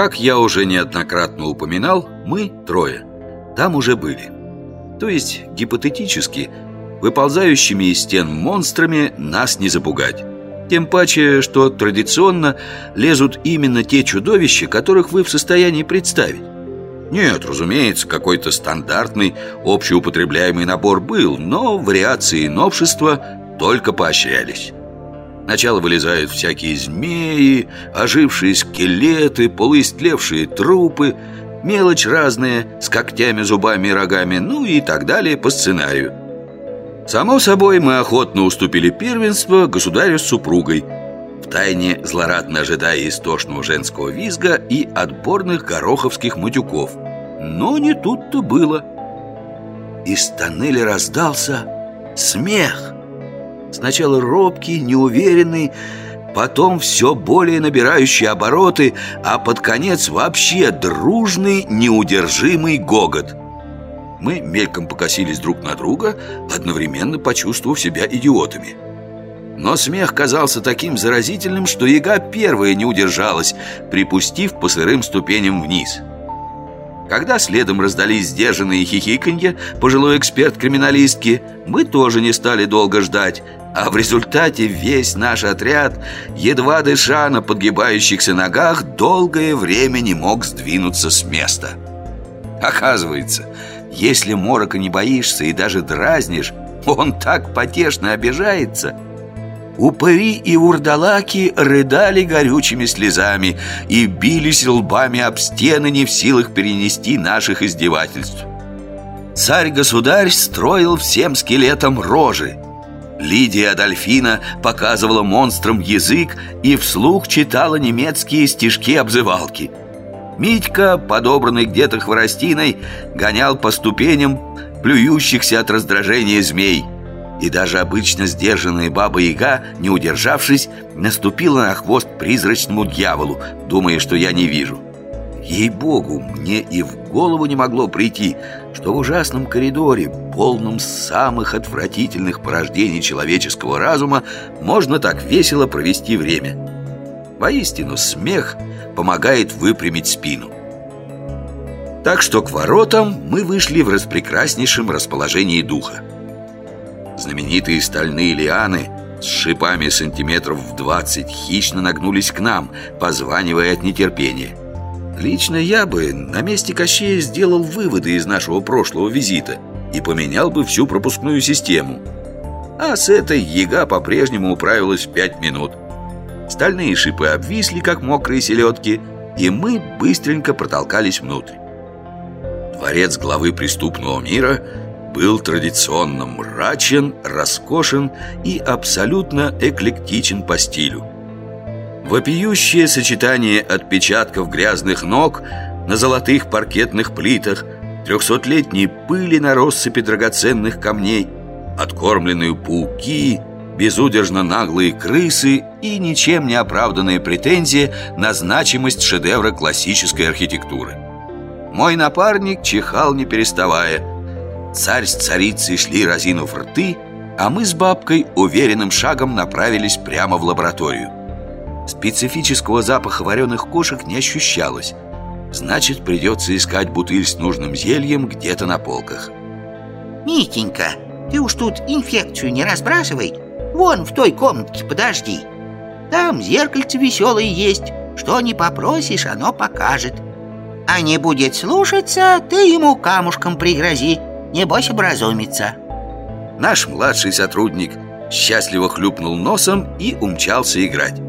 Как я уже неоднократно упоминал, мы трое там уже были. То есть, гипотетически, выползающими из стен монстрами нас не запугать. Тем паче, что традиционно лезут именно те чудовища, которых вы в состоянии представить. Нет, разумеется, какой-то стандартный общеупотребляемый набор был, но вариации и новшества только поощрялись. Сначала вылезают всякие змеи, ожившие скелеты, полуистлевшие трупы, мелочь разная, с когтями, зубами и рогами, ну и так далее по сценарию. Само собой, мы охотно уступили первенство государю с супругой, втайне злорадно ожидая истошного женского визга и отборных гороховских матюков. Но не тут-то было. Из тоннеля раздался смех. Сначала робкий, неуверенный, потом все более набирающий обороты, а под конец вообще дружный, неудержимый гогот. Мы мельком покосились друг на друга, одновременно почувствовав себя идиотами. Но смех казался таким заразительным, что яга первая не удержалась, припустив по сырым ступеням вниз. Когда следом раздались сдержанные хихиканье пожилой эксперт-криминалистки, мы тоже не стали долго ждать, а в результате весь наш отряд, едва дыша на подгибающихся ногах, долгое время не мог сдвинуться с места. Оказывается, если морока не боишься и даже дразнишь, он так потешно обижается. Упыри и урдалаки рыдали горючими слезами и бились лбами об стены, не в силах перенести наших издевательств. Царь-государь строил всем скелетам рожи. Лидия Адольфина показывала монстрам язык и вслух читала немецкие стишки-обзывалки – Митька, подобранный где-то хворостиной, гонял по ступеням плюющихся от раздражения змей. И даже обычно сдержанная баба-яга, не удержавшись, наступила на хвост призрачному дьяволу, думая, что я не вижу. Ей-богу, мне и в голову не могло прийти, что в ужасном коридоре, полном самых отвратительных порождений человеческого разума, можно так весело провести время. Воистину, смех – помогает выпрямить спину. Так что к воротам мы вышли в распрекраснейшем расположении духа. Знаменитые стальные лианы с шипами сантиметров в 20 хищно нагнулись к нам, позванивая от нетерпения. Лично я бы на месте Кощея сделал выводы из нашего прошлого визита и поменял бы всю пропускную систему. А с этой яга по-прежнему управилась в пять минут – Стальные шипы обвисли, как мокрые селедки, и мы быстренько протолкались внутрь. Дворец главы преступного мира был традиционно мрачен, роскошен и абсолютно эклектичен по стилю. Вопиющее сочетание отпечатков грязных ног на золотых паркетных плитах, трехсотлетней пыли на россыпи драгоценных камней, откормленные пауки – безудержно наглые крысы и ничем не оправданные претензии на значимость шедевра классической архитектуры. Мой напарник чихал не переставая. Царь с царицей шли разинув рты, а мы с бабкой уверенным шагом направились прямо в лабораторию. Специфического запаха вареных кошек не ощущалось. Значит, придется искать бутыль с нужным зельем где-то на полках. Митенька, ты уж тут инфекцию не разбрасывай Вон в той комнатке подожди. Там зеркальце веселое есть. Что не попросишь, оно покажет. А не будет слушаться, ты ему камушком пригрози. Небось образумится. Наш младший сотрудник счастливо хлюпнул носом и умчался играть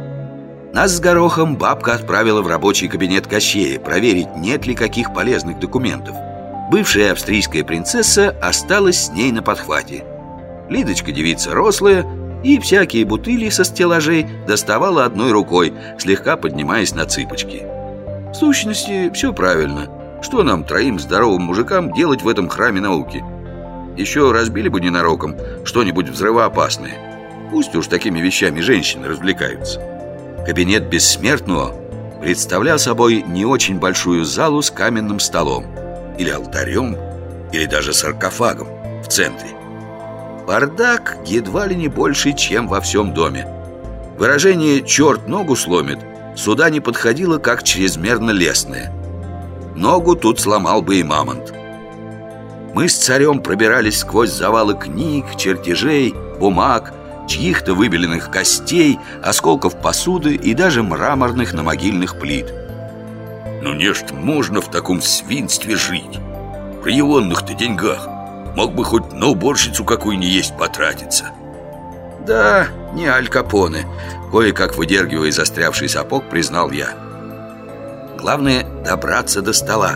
Нас с Горохом бабка отправила в рабочий кабинет Кощея Проверить, нет ли каких полезных документов Бывшая австрийская принцесса осталась с ней на подхвате Лидочка девица рослая, и всякие бутыли со стеллажей доставала одной рукой, слегка поднимаясь на цыпочки. В сущности, все правильно. Что нам, троим здоровым мужикам, делать в этом храме науки? Еще разбили бы ненароком что-нибудь взрывоопасное. Пусть уж такими вещами женщины развлекаются. Кабинет бессмертного представлял собой не очень большую залу с каменным столом, или алтарем, или даже саркофагом в центре. Бардак едва ли не больше, чем во всем доме. Выражение «черт ногу сломит» сюда не подходило как чрезмерно лесное. Ногу тут сломал бы и мамонт. Мы с царем пробирались сквозь завалы книг, чертежей, бумаг, чьих-то выбеленных костей, осколков посуды и даже мраморных на могильных плит. Ну не ж можно в таком свинстве жить? При егонных-то деньгах Мог бы хоть на уборщицу какую ни есть потратиться Да, не Аль Капоне Кое-как выдергивая застрявший сапог, признал я Главное добраться до стола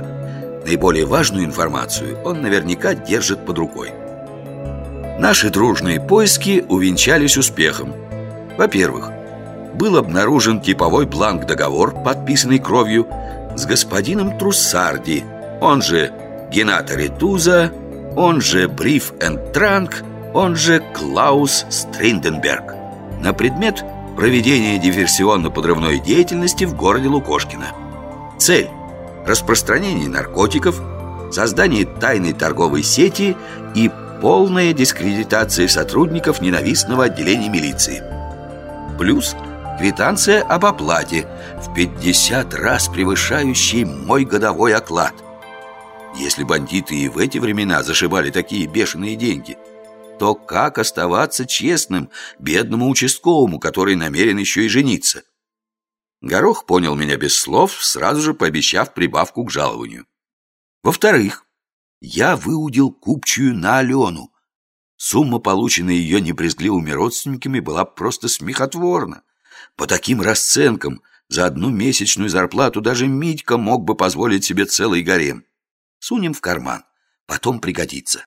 Наиболее важную информацию он наверняка держит под рукой Наши дружные поиски увенчались успехом Во-первых, был обнаружен типовой бланк-договор, подписанный кровью С господином Труссарди, он же Гената Ритуза, он же Бриф энд Транк, он же Клаус Стринденберг на предмет проведения диверсионно-подрывной деятельности в городе Лукошкино. Цель – распространение наркотиков, создание тайной торговой сети и полная дискредитация сотрудников ненавистного отделения милиции. Плюс квитанция об оплате в 50 раз превышающей мой годовой оклад. Если бандиты и в эти времена зашибали такие бешеные деньги, то как оставаться честным бедному участковому, который намерен еще и жениться? Горох понял меня без слов, сразу же пообещав прибавку к жалованию. Во-вторых, я выудил купчую на Алену. Сумма, полученная ее небрезгливыми родственниками, была просто смехотворна. По таким расценкам за одну месячную зарплату даже Митька мог бы позволить себе целый гарем. Сунем в карман, потом пригодится.